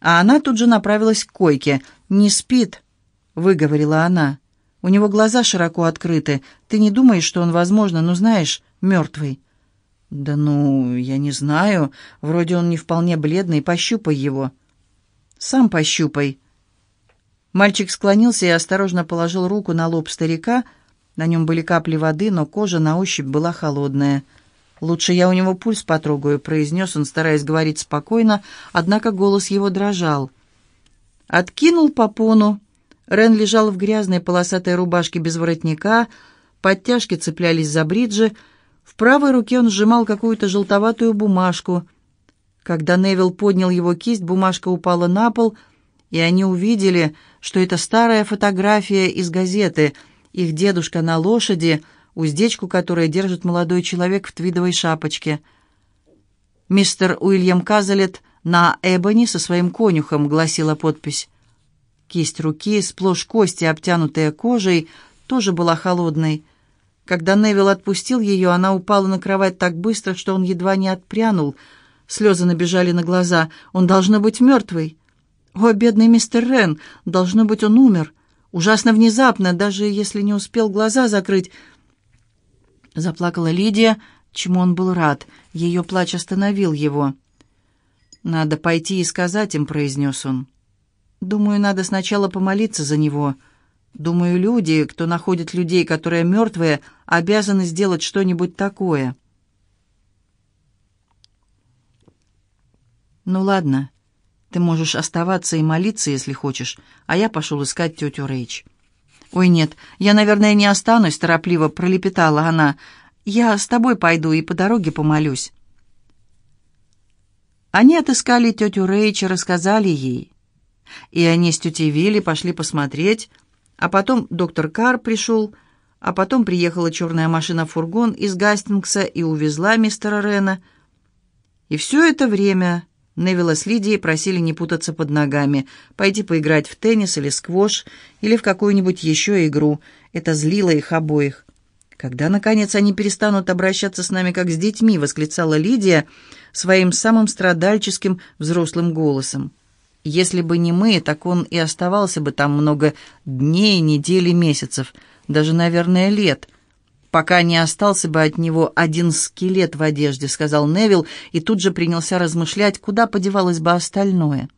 А она тут же направилась к койке. «Не спит», — выговорила она. «У него глаза широко открыты. Ты не думаешь, что он, возможно, ну знаешь, мертвый?» «Да ну, я не знаю. Вроде он не вполне бледный. Пощупай его». «Сам пощупай». Мальчик склонился и осторожно положил руку на лоб старика. На нем были капли воды, но кожа на ощупь была холодная. «Лучше я у него пульс потрогаю», — произнес он, стараясь говорить спокойно, однако голос его дрожал. Откинул попону. Рен лежал в грязной полосатой рубашке без воротника, подтяжки цеплялись за бриджи, в правой руке он сжимал какую-то желтоватую бумажку. Когда Невил поднял его кисть, бумажка упала на пол, и они увидели, что это старая фотография из газеты, их дедушка на лошади — уздечку которой держит молодой человек в твидовой шапочке. «Мистер Уильям Казалет на Эбони со своим конюхом», — гласила подпись. Кисть руки, сплошь кости, обтянутая кожей, тоже была холодной. Когда Невил отпустил ее, она упала на кровать так быстро, что он едва не отпрянул. Слезы набежали на глаза. «Он должно быть мертвый!» «О, бедный мистер Рен! Должно быть, он умер!» Ужасно внезапно, даже если не успел глаза закрыть. Заплакала Лидия, чему он был рад. Ее плач остановил его. «Надо пойти и сказать им», — произнес он. «Думаю, надо сначала помолиться за него. Думаю, люди, кто находит людей, которые мертвые, обязаны сделать что-нибудь такое». «Ну ладно, ты можешь оставаться и молиться, если хочешь, а я пошел искать тетю Рэйч». «Ой, нет, я, наверное, не останусь», — торопливо пролепетала она. «Я с тобой пойду и по дороге помолюсь». Они отыскали тетю Рэйч и рассказали ей. И они с тетей Вилли пошли посмотреть, а потом доктор Карр пришел, а потом приехала черная машина-фургон из Гастингса и увезла мистера Рена. И все это время Невилла с Лидией просили не путаться под ногами, пойти поиграть в теннис или сквош, или в какую-нибудь еще игру. Это злило их обоих. «Когда, наконец, они перестанут обращаться с нами, как с детьми?» — восклицала Лидия своим самым страдальческим взрослым голосом. «Если бы не мы, так он и оставался бы там много дней, недель месяцев, даже, наверное, лет» пока не остался бы от него один скелет в одежде», — сказал Невил, и тут же принялся размышлять, куда подевалось бы остальное.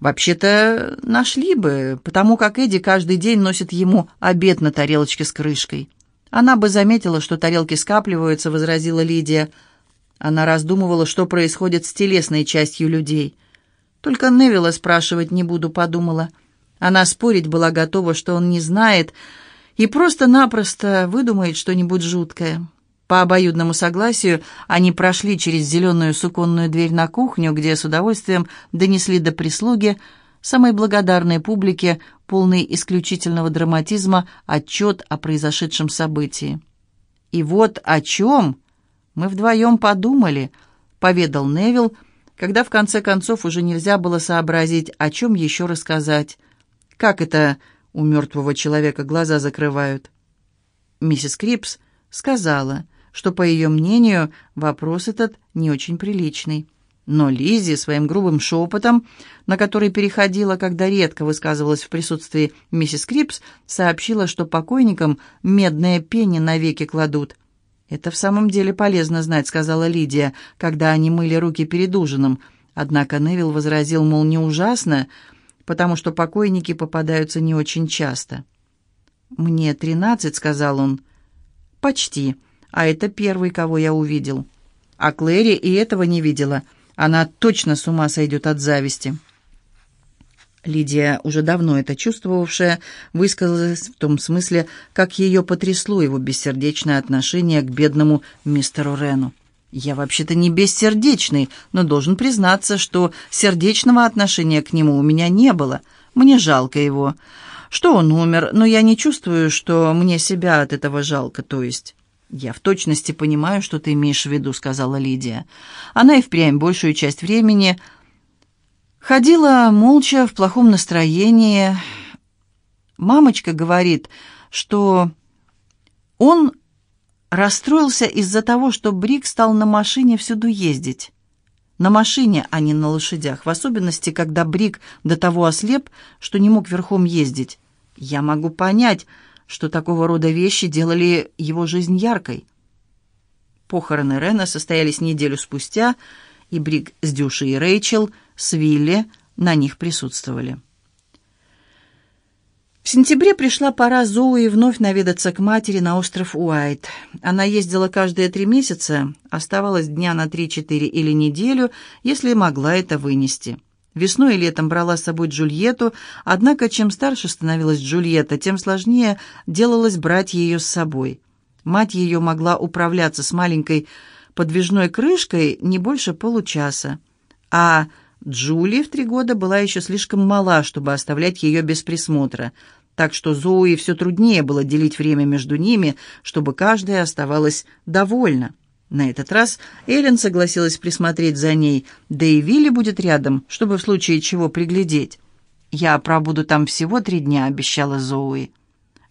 «Вообще-то нашли бы, потому как Эдди каждый день носит ему обед на тарелочке с крышкой». «Она бы заметила, что тарелки скапливаются», — возразила Лидия. Она раздумывала, что происходит с телесной частью людей. «Только Невилла спрашивать не буду», — подумала. Она спорить была готова, что он не знает, — и просто-напросто выдумает что-нибудь жуткое. По обоюдному согласию они прошли через зеленую суконную дверь на кухню, где с удовольствием донесли до прислуги самой благодарной публике, полный исключительного драматизма, отчет о произошедшем событии. «И вот о чем мы вдвоем подумали», — поведал Невил, когда в конце концов уже нельзя было сообразить, о чем еще рассказать. «Как это у мертвого человека глаза закрывают. Миссис Крипс сказала, что, по ее мнению, вопрос этот не очень приличный. Но Лиззи своим грубым шепотом, на который переходила, когда редко высказывалась в присутствии миссис Крипс, сообщила, что покойникам медные пени навеки кладут. «Это в самом деле полезно знать», — сказала Лидия, когда они мыли руки перед ужином. Однако Невил возразил, мол, не ужасно, — потому что покойники попадаются не очень часто. «Мне тринадцать», — сказал он. «Почти. А это первый, кого я увидел. А Клэри и этого не видела. Она точно с ума сойдет от зависти». Лидия, уже давно это чувствовавшая, высказалась в том смысле, как ее потрясло его бессердечное отношение к бедному мистеру Рену. Я вообще-то не бессердечный, но должен признаться, что сердечного отношения к нему у меня не было. Мне жалко его. Что он умер, но я не чувствую, что мне себя от этого жалко, то есть... «Я в точности понимаю, что ты имеешь в виду», — сказала Лидия. Она и впрямь большую часть времени ходила молча, в плохом настроении. Мамочка говорит, что он расстроился из-за того, что Брик стал на машине всюду ездить. На машине, а не на лошадях, в особенности, когда Брик до того ослеп, что не мог верхом ездить. Я могу понять, что такого рода вещи делали его жизнь яркой. Похороны Рена состоялись неделю спустя, и Брик с Дюшей и Рэйчел, с Вилли на них присутствовали. В сентябре пришла пора Зоуи вновь наведаться к матери на остров Уайт. Она ездила каждые три месяца, оставалась дня на три-четыре или неделю, если могла это вынести. Весной и летом брала с собой Джульетту, однако чем старше становилась Джульетта, тем сложнее делалось брать ее с собой. Мать ее могла управляться с маленькой подвижной крышкой не больше получаса, а Джули в три года была еще слишком мала, чтобы оставлять ее без присмотра, так что Зоуи все труднее было делить время между ними, чтобы каждая оставалась довольна. На этот раз Эллен согласилась присмотреть за ней, да и Вилли будет рядом, чтобы в случае чего приглядеть. «Я пробуду там всего три дня», — обещала Зоуи.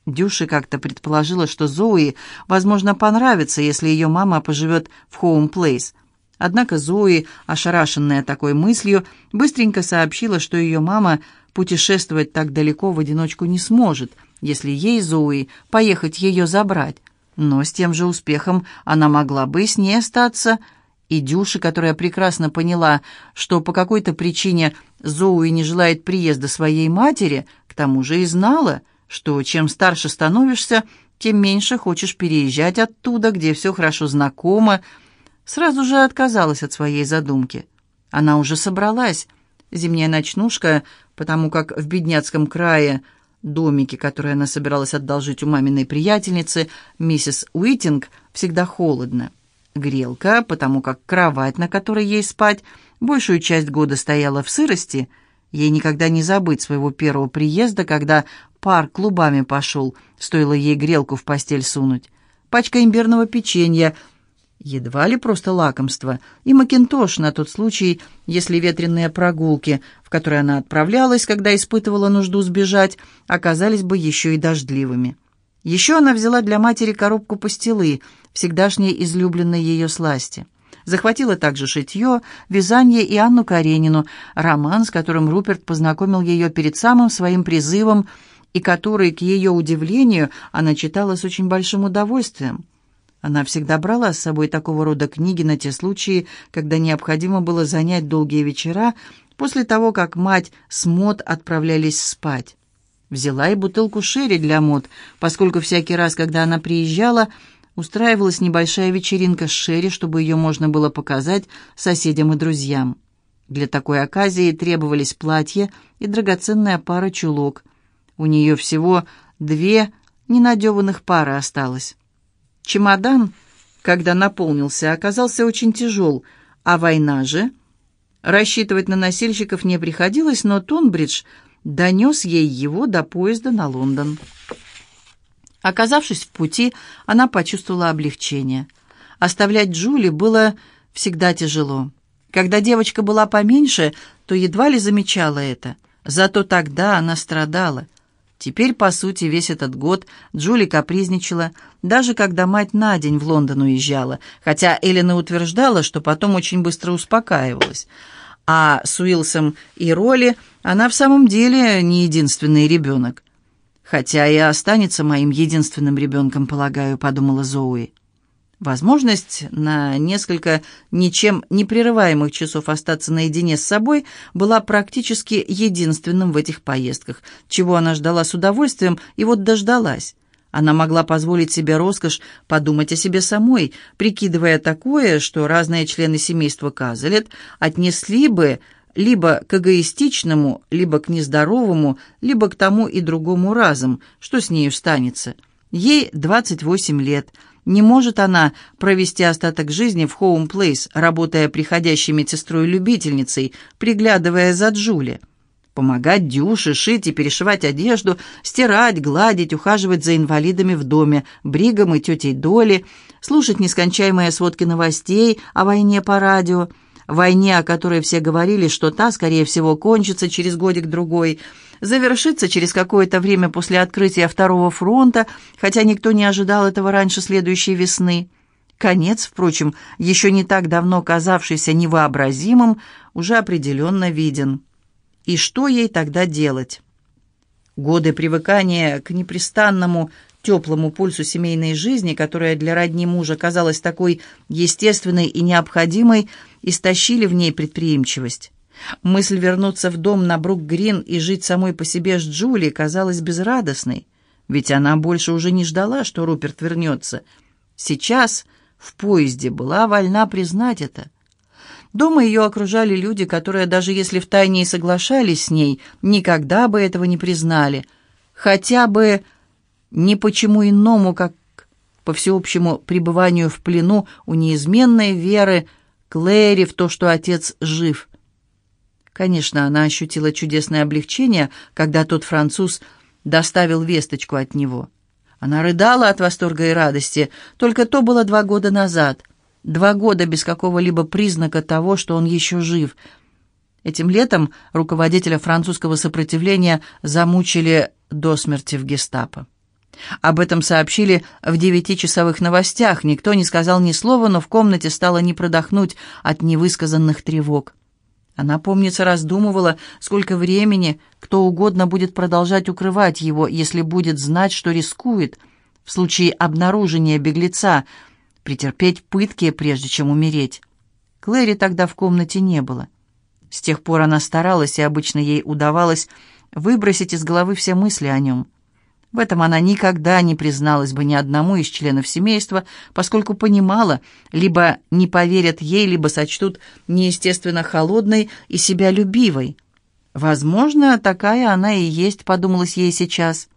Дюши как-то предположила, что Зоуи, возможно, понравится, если ее мама поживет в Хоум-Плейс — Однако Зои, ошарашенная такой мыслью, быстренько сообщила, что ее мама путешествовать так далеко в одиночку не сможет, если ей, Зои, поехать ее забрать. Но с тем же успехом она могла бы с ней остаться. И Дюша, которая прекрасно поняла, что по какой-то причине Зоуи не желает приезда своей матери, к тому же и знала, что чем старше становишься, тем меньше хочешь переезжать оттуда, где все хорошо знакомо, сразу же отказалась от своей задумки. Она уже собралась. Зимняя ночнушка, потому как в бедняцком крае домике, который она собиралась одолжить у маминой приятельницы, миссис Уитинг, всегда холодно. Грелка, потому как кровать, на которой ей спать, большую часть года стояла в сырости. Ей никогда не забыть своего первого приезда, когда пар клубами пошел, стоило ей грелку в постель сунуть. Пачка имбирного печенья — Едва ли просто лакомство, и макинтош на тот случай, если ветреные прогулки, в которые она отправлялась, когда испытывала нужду сбежать, оказались бы еще и дождливыми. Еще она взяла для матери коробку пастилы, всегдашней излюбленной ее сласти. Захватила также шитье, вязание и Анну Каренину, роман, с которым Руперт познакомил ее перед самым своим призывом, и который, к ее удивлению, она читала с очень большим удовольствием. Она всегда брала с собой такого рода книги на те случаи, когда необходимо было занять долгие вечера после того, как мать с Мод отправлялись спать. Взяла и бутылку шерри для Мод, поскольку всякий раз, когда она приезжала, устраивалась небольшая вечеринка с шерри, чтобы ее можно было показать соседям и друзьям. Для такой оказии требовались платье и драгоценная пара чулок. У нее всего две ненадеванных пары осталось. Чемодан, когда наполнился, оказался очень тяжел, а война же... Рассчитывать на носильщиков не приходилось, но Тонбридж донес ей его до поезда на Лондон. Оказавшись в пути, она почувствовала облегчение. Оставлять Джули было всегда тяжело. Когда девочка была поменьше, то едва ли замечала это. Зато тогда она страдала – Теперь, по сути, весь этот год Джули капризничала, даже когда мать на день в Лондон уезжала, хотя Эллина утверждала, что потом очень быстро успокаивалась. А с Уилсом и Роли она в самом деле не единственный ребенок. «Хотя и останется моим единственным ребенком, полагаю», — подумала Зоуи. Возможность на несколько ничем не прерываемых часов остаться наедине с собой была практически единственным в этих поездках, чего она ждала с удовольствием и вот дождалась. Она могла позволить себе роскошь подумать о себе самой, прикидывая такое, что разные члены семейства Казалет отнесли бы либо к эгоистичному, либо к нездоровому, либо к тому и другому разом, что с нею станется. Ей 28 лет – не может она провести остаток жизни в Хоум-Плейс, работая приходящей медсестрой-любительницей, приглядывая за Джули. Помогать Дюше, шить и перешивать одежду, стирать, гладить, ухаживать за инвалидами в доме, Бригом и тетей Доли, слушать нескончаемые сводки новостей о войне по радио, войне, о которой все говорили, что та, скорее всего, кончится через годик-другой – завершится через какое-то время после открытия Второго фронта, хотя никто не ожидал этого раньше следующей весны. Конец, впрочем, еще не так давно казавшийся невообразимым, уже определенно виден. И что ей тогда делать? Годы привыкания к непрестанному теплому пульсу семейной жизни, которая для родни мужа казалась такой естественной и необходимой, истощили в ней предприимчивость. Мысль вернуться в дом на Брук-Грин и жить самой по себе с Джули казалась безрадостной, ведь она больше уже не ждала, что Руперт вернется. Сейчас в поезде была вольна признать это. Дома ее окружали люди, которые, даже если втайне и соглашались с ней, никогда бы этого не признали. Хотя бы не почему иному, как по всеобщему пребыванию в плену у неизменной веры Клэри в то, что отец жив. Конечно, она ощутила чудесное облегчение, когда тот француз доставил весточку от него. Она рыдала от восторга и радости, только то было два года назад. Два года без какого-либо признака того, что он еще жив. Этим летом руководителя французского сопротивления замучили до смерти в гестапо. Об этом сообщили в девятичасовых новостях. Никто не сказал ни слова, но в комнате стало не продохнуть от невысказанных тревог. Она, помнится, раздумывала, сколько времени кто угодно будет продолжать укрывать его, если будет знать, что рискует, в случае обнаружения беглеца, претерпеть пытки, прежде чем умереть. Клэри тогда в комнате не было. С тех пор она старалась, и обычно ей удавалось выбросить из головы все мысли о нем. В этом она никогда не призналась бы ни одному из членов семейства, поскольку понимала, либо не поверят ей, либо сочтут неестественно холодной и себя любивой. Возможно, такая она и есть, подумалось ей сейчас.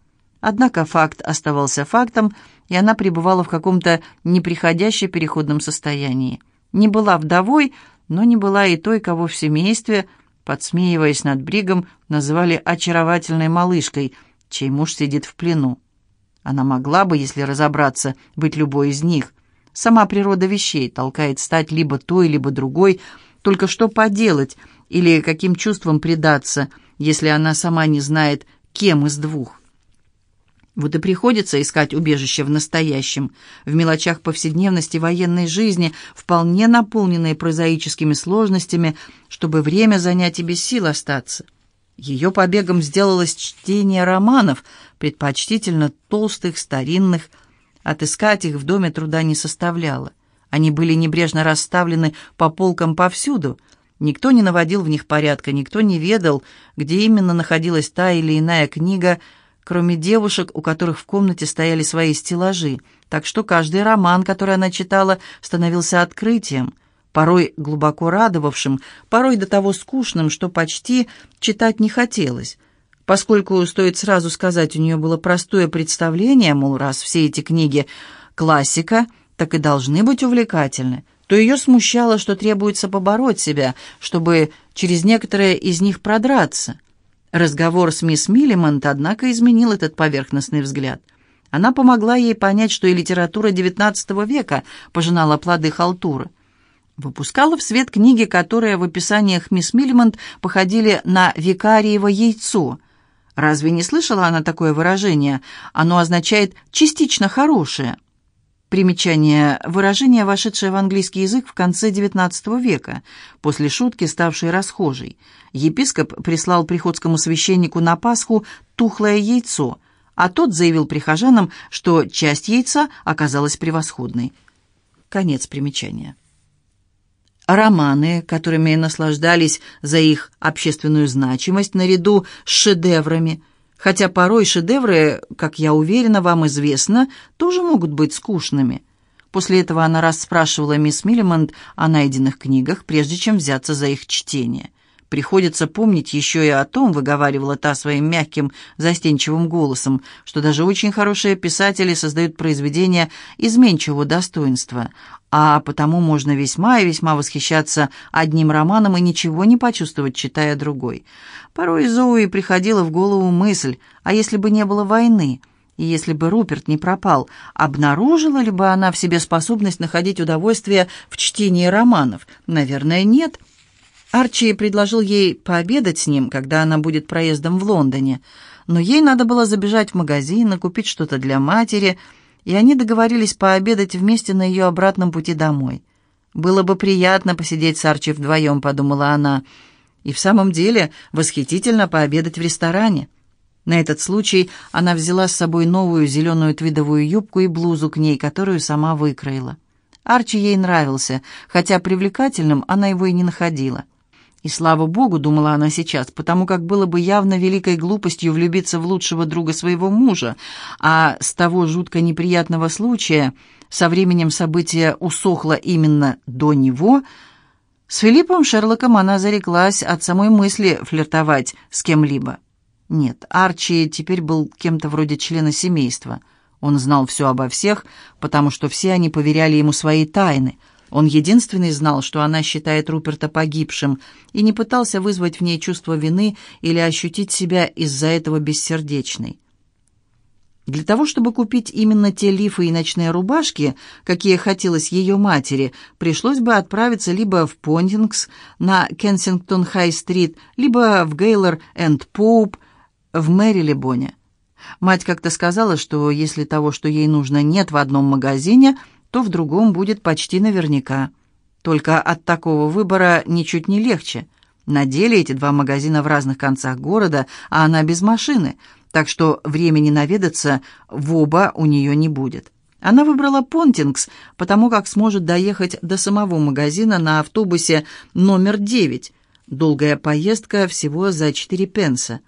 Однако факт оставался фактом, и она пребывала в каком-то неприходящем переходном состоянии. Не была вдовой, но не была и той, кого в семействе, подсмеиваясь над Бригом, называли очаровательной малышкой – чей муж сидит в плену. Она могла бы, если разобраться, быть любой из них. Сама природа вещей толкает стать либо той, либо другой, только что поделать или каким чувством предаться, если она сама не знает, кем из двух. Вот и приходится искать убежище в настоящем, в мелочах повседневности военной жизни, вполне наполненной прозаическими сложностями, чтобы время занять и без сил остаться. Ее побегом сделалось чтение романов, предпочтительно толстых, старинных. Отыскать их в доме труда не составляло. Они были небрежно расставлены по полкам повсюду. Никто не наводил в них порядка, никто не ведал, где именно находилась та или иная книга, кроме девушек, у которых в комнате стояли свои стеллажи. Так что каждый роман, который она читала, становился открытием порой глубоко радовавшим, порой до того скучным, что почти читать не хотелось. Поскольку, стоит сразу сказать, у нее было простое представление, мол, раз все эти книги классика, так и должны быть увлекательны, то ее смущало, что требуется побороть себя, чтобы через некоторые из них продраться. Разговор с мисс Миллимонт, однако, изменил этот поверхностный взгляд. Она помогла ей понять, что и литература XIX века пожинала плоды халтуры – Выпускала в свет книги, которые в описаниях мисс Миллимонт походили на викариево яйцо. Разве не слышала она такое выражение? Оно означает «частично хорошее». Примечание – выражение, вошедшее в английский язык в конце XIX века, после шутки, ставшей расхожей. Епископ прислал приходскому священнику на Пасху тухлое яйцо, а тот заявил прихожанам, что часть яйца оказалась превосходной. Конец примечания. Романы, которыми наслаждались за их общественную значимость наряду с шедеврами. Хотя порой шедевры, как я уверена, вам известно, тоже могут быть скучными. После этого она расспрашивала мисс Миллимонт о найденных книгах, прежде чем взяться за их чтение. Приходится помнить еще и о том, выговаривала та своим мягким, застенчивым голосом, что даже очень хорошие писатели создают произведения изменчивого достоинства, а потому можно весьма и весьма восхищаться одним романом и ничего не почувствовать, читая другой. Порой Зоуи приходила в голову мысль, а если бы не было войны, и если бы Руперт не пропал, обнаружила ли бы она в себе способность находить удовольствие в чтении романов? Наверное, нет. — Арчи предложил ей пообедать с ним, когда она будет проездом в Лондоне, но ей надо было забежать в магазин, купить что-то для матери, и они договорились пообедать вместе на ее обратном пути домой. «Было бы приятно посидеть с Арчи вдвоем», — подумала она, «и в самом деле восхитительно пообедать в ресторане». На этот случай она взяла с собой новую зеленую твидовую юбку и блузу к ней, которую сама выкроила. Арчи ей нравился, хотя привлекательным она его и не находила. И слава богу, думала она сейчас, потому как было бы явно великой глупостью влюбиться в лучшего друга своего мужа, а с того жутко неприятного случая со временем события усохло именно до него, с Филиппом Шерлоком она зареклась от самой мысли флиртовать с кем-либо. Нет, Арчи теперь был кем-то вроде члена семейства. Он знал все обо всех, потому что все они поверяли ему свои тайны — он единственный знал, что она считает Руперта погибшим, и не пытался вызвать в ней чувство вины или ощутить себя из-за этого бессердечной. Для того, чтобы купить именно те лифы и ночные рубашки, какие хотелось ее матери, пришлось бы отправиться либо в Понтингс на Кенсингтон-Хай-стрит, либо в Гейлор энд Поуп в Мэрилебоне. Мать как-то сказала, что если того, что ей нужно, нет в одном магазине – то в другом будет почти наверняка. Только от такого выбора ничуть не легче. На деле эти два магазина в разных концах города, а она без машины, так что времени наведаться в оба у нее не будет. Она выбрала Понтингс, потому как сможет доехать до самого магазина на автобусе номер 9. Долгая поездка всего за 4 пенса.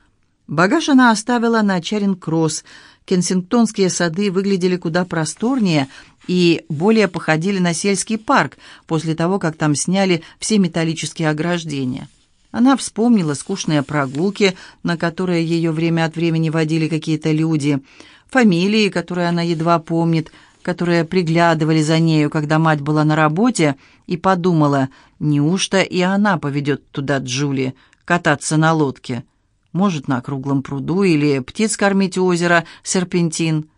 Багаж она оставила на Чаринг-Кросс. Кенсингтонские сады выглядели куда просторнее и более походили на сельский парк после того, как там сняли все металлические ограждения. Она вспомнила скучные прогулки, на которые ее время от времени водили какие-то люди, фамилии, которые она едва помнит, которые приглядывали за нею, когда мать была на работе, и подумала, неужто и она поведет туда Джули кататься на лодке. Может, на круглом пруду или птиц кормить у озера Серпентин.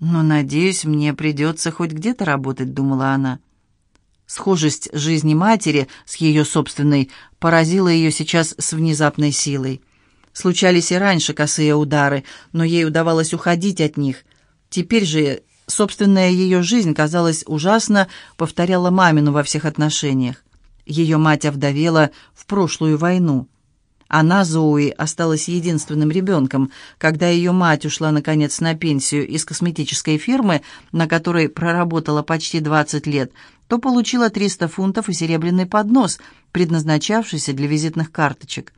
«Но, надеюсь, мне придется хоть где-то работать», — думала она. Схожесть жизни матери с ее собственной поразила ее сейчас с внезапной силой. Случались и раньше косые удары, но ей удавалось уходить от них. Теперь же собственная ее жизнь, казалось, ужасно повторяла мамину во всех отношениях. Ее мать овдовела в прошлую войну. Она, Зоуи, осталась единственным ребенком. Когда ее мать ушла, наконец, на пенсию из косметической фирмы, на которой проработала почти 20 лет, то получила 300 фунтов и серебряный поднос, предназначавшийся для визитных карточек.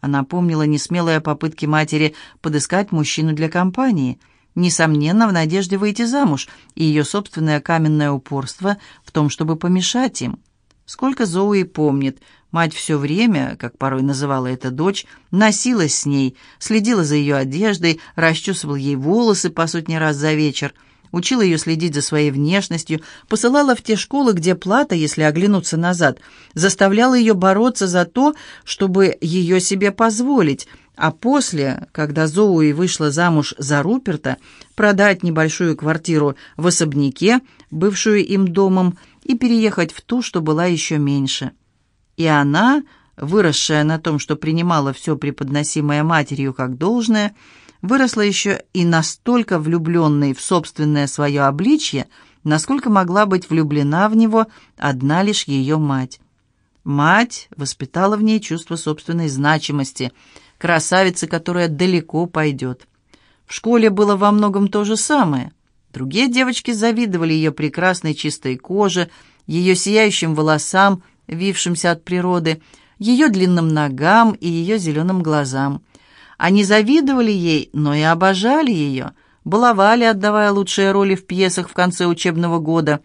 Она помнила несмелые попытки матери подыскать мужчину для компании, несомненно, в надежде выйти замуж, и ее собственное каменное упорство в том, чтобы помешать им. Сколько Зоуи помнит – Мать все время, как порой называла это дочь, носилась с ней, следила за ее одеждой, расчесывала ей волосы по сотни раз за вечер, учила ее следить за своей внешностью, посылала в те школы, где плата, если оглянуться назад, заставляла ее бороться за то, чтобы ее себе позволить, а после, когда Зоуи вышла замуж за Руперта, продать небольшую квартиру в особняке, бывшую им домом, и переехать в ту, что была еще меньше. И она, выросшая на том, что принимала все преподносимое матерью как должное, выросла еще и настолько влюбленной в собственное свое обличье, насколько могла быть влюблена в него одна лишь ее мать. Мать воспитала в ней чувство собственной значимости, красавицы, которая далеко пойдет. В школе было во многом то же самое. Другие девочки завидовали ее прекрасной чистой коже, ее сияющим волосам, вившимся от природы, ее длинным ногам и ее зеленым глазам. Они завидовали ей, но и обожали ее, баловали, отдавая лучшие роли в пьесах в конце учебного года,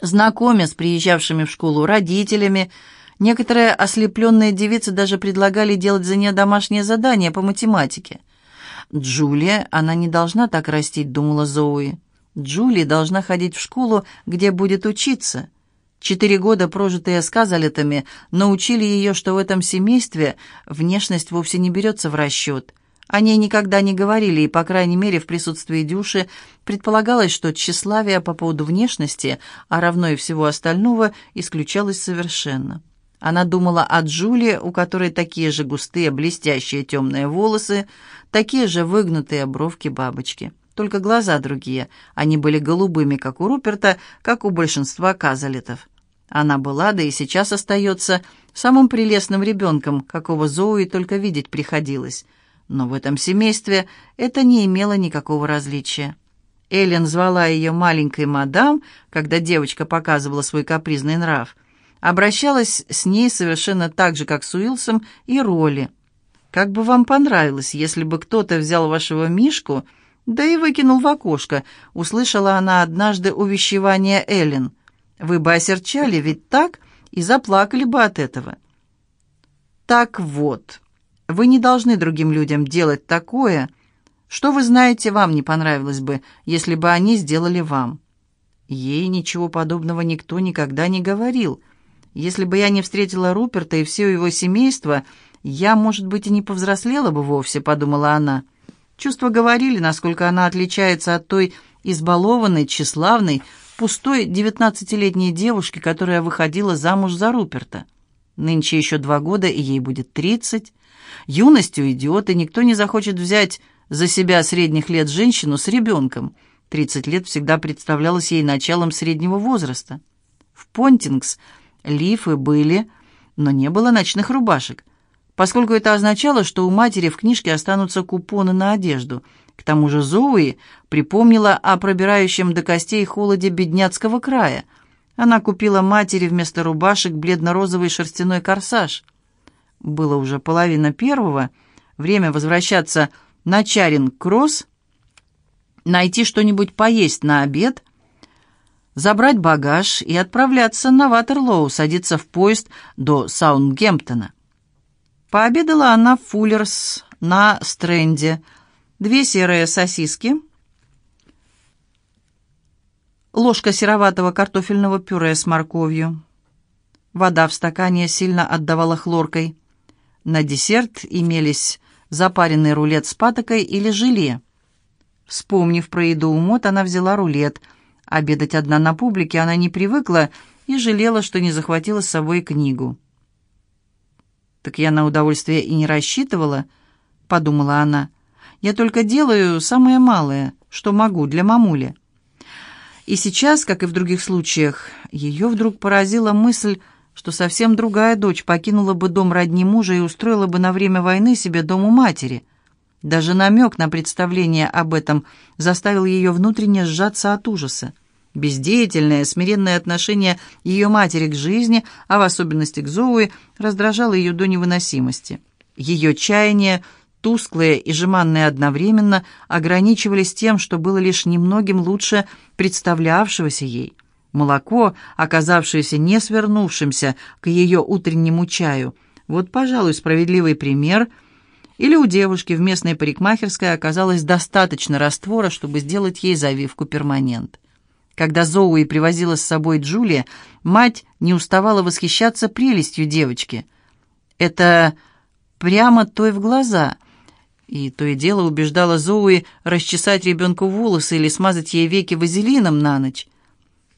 знакомя с приезжавшими в школу родителями, Некоторые ослепленные девицы даже предлагали делать за нее домашнее задание по математике. «Джулия, она не должна так растить», — думала Зоуи. «Джулия должна ходить в школу, где будет учиться». Четыре года, прожитые с Казалетами, научили ее, что в этом семействе внешность вовсе не берется в расчет. О ней никогда не говорили, и, по крайней мере, в присутствии Дюши предполагалось, что тщеславие по поводу внешности, а равно и всего остального, исключалось совершенно. Она думала о Джулии, у которой такие же густые, блестящие темные волосы, такие же выгнутые бровки бабочки. только глаза другие. Они были голубыми, как у Руперта, как у большинства казалетов. Она была, да и сейчас остается, самым прелестным ребенком, какого Зоуи только видеть приходилось. Но в этом семействе это не имело никакого различия. Эллен звала ее маленькой мадам, когда девочка показывала свой капризный нрав. Обращалась с ней совершенно так же, как с Уилсом и Ролли. «Как бы вам понравилось, если бы кто-то взял вашего Мишку, да и выкинул в окошко», услышала она однажды увещевание Эллен. «Вы бы осерчали, ведь так, и заплакали бы от этого». «Так вот, вы не должны другим людям делать такое», что вы знаете, вам не понравилось бы, если бы они сделали вам? Ей ничего подобного никто никогда не говорил. Если бы я не встретила Руперта и все его семейство, я, может быть, и не повзрослела бы вовсе, подумала она. Чувства говорили, насколько она отличается от той избалованной, тщеславной, пустой девятнадцатилетней девушки, которая выходила замуж за Руперта. Нынче еще два года, и ей будет тридцать. Юность уйдет, и никто не захочет взять за себя средних лет женщину с ребенком. 30 лет всегда представлялось ей началом среднего возраста. В Понтингс лифы были, но не было ночных рубашек, поскольку это означало, что у матери в книжке останутся купоны на одежду. К тому же Зоуи припомнила о пробирающем до костей холоде бедняцкого края. Она купила матери вместо рубашек бледно-розовый шерстяной корсаж. Было уже половина первого, время возвращаться на Чаринг-Кросс, найти что-нибудь поесть на обед, забрать багаж и отправляться на Ватерлоу, садиться в поезд до Саундгемптона. Пообедала она в Фуллерс на Стрэнде. Две серые сосиски, ложка сероватого картофельного пюре с морковью. Вода в стакане сильно отдавала хлоркой. На десерт имелись запаренный рулет с патокой или желе. Вспомнив про еду у Мот, она взяла рулет. Обедать одна на публике она не привыкла и жалела, что не захватила с собой книгу. «Так я на удовольствие и не рассчитывала», — подумала она. «Я только делаю самое малое, что могу для мамули». И сейчас, как и в других случаях, ее вдруг поразила мысль, что совсем другая дочь покинула бы дом родни мужа и устроила бы на время войны себе дом у матери. Даже намек на представление об этом заставил ее внутренне сжаться от ужаса. Бездеятельное, смиренное отношение ее матери к жизни, а в особенности к Зоуи, раздражало ее до невыносимости. Ее чаяния, тусклые и жеманные одновременно, ограничивались тем, что было лишь немногим лучше представлявшегося ей – Молоко, оказавшееся не свернувшимся к ее утреннему чаю. Вот, пожалуй, справедливый пример. Или у девушки в местной парикмахерской оказалось достаточно раствора, чтобы сделать ей завивку перманент. Когда Зоуи привозила с собой Джулия, мать не уставала восхищаться прелестью девочки. Это прямо той в глаза. И то и дело убеждала Зоуи расчесать ребенку волосы или смазать ей веки вазелином на ночь.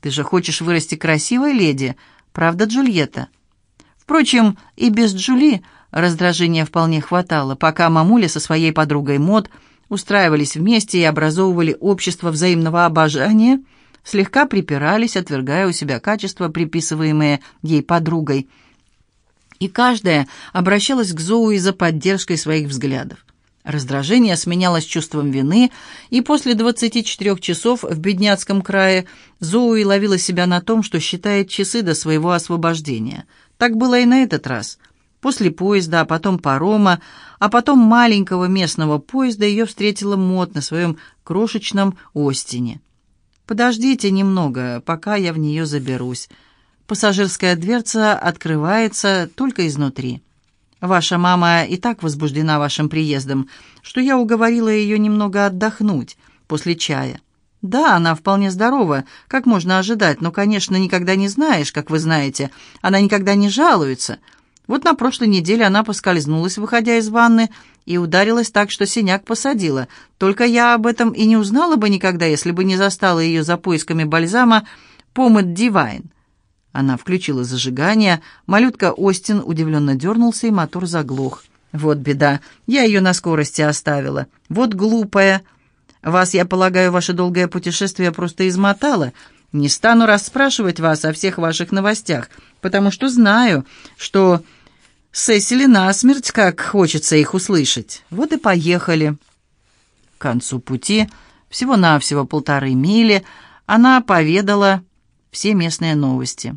Ты же хочешь вырасти красивой леди, правда, Джульетта? Впрочем, и без Джули раздражения вполне хватало, пока мамуля со своей подругой Мод устраивались вместе и образовывали общество взаимного обожания, слегка припирались, отвергая у себя качества, приписываемые ей подругой. И каждая обращалась к Зоуи за поддержкой своих взглядов. Раздражение сменялось чувством вины, и после 24 часов в бедняцком крае Зоуи ловила себя на том, что считает часы до своего освобождения. Так было и на этот раз. После поезда, а потом парома, а потом маленького местного поезда ее встретила Мот на своем крошечном Остине. «Подождите немного, пока я в нее заберусь. Пассажирская дверца открывается только изнутри». Ваша мама и так возбуждена вашим приездом, что я уговорила ее немного отдохнуть после чая. Да, она вполне здорова, как можно ожидать, но, конечно, никогда не знаешь, как вы знаете. Она никогда не жалуется. Вот на прошлой неделе она поскользнулась, выходя из ванны, и ударилась так, что синяк посадила. Только я об этом и не узнала бы никогда, если бы не застала ее за поисками бальзама «Помыт Дивайн». Она включила зажигание. Малютка Остин удивленно дернулся, и мотор заглох. «Вот беда. Я ее на скорости оставила. Вот глупая». Вас, я полагаю, ваше долгое путешествие просто измотало. Не стану расспрашивать вас о всех ваших новостях, потому что знаю, что Сесили насмерть, как хочется их услышать. Вот и поехали. К концу пути, всего-навсего полторы мили, она поведала все местные новости.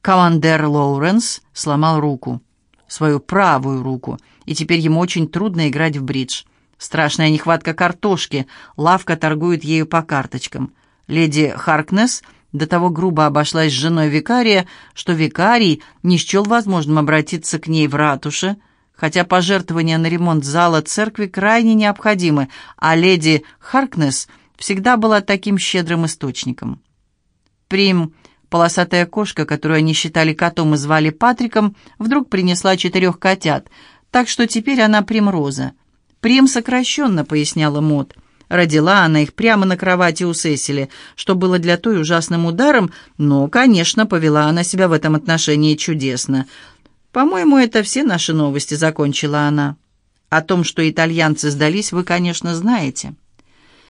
Командер Лоуренс сломал руку, свою правую руку, и теперь ему очень трудно играть в бридж. Страшная нехватка картошки, лавка торгует ею по карточкам. Леди Харкнес до того грубо обошлась с женой викария, что викарий не счел возможным обратиться к ней в ратуше, хотя пожертвования на ремонт зала церкви крайне необходимы, а леди Харкнес всегда была таким щедрым источником. Прим, полосатая кошка, которую они считали котом и звали Патриком, вдруг принесла четырех котят, так что теперь она Примроза. «Прим сокращенно», — поясняла Мот. Родила она их прямо на кровати у Сесили, что было для той ужасным ударом, но, конечно, повела она себя в этом отношении чудесно. «По-моему, это все наши новости», — закончила она. «О том, что итальянцы сдались, вы, конечно, знаете».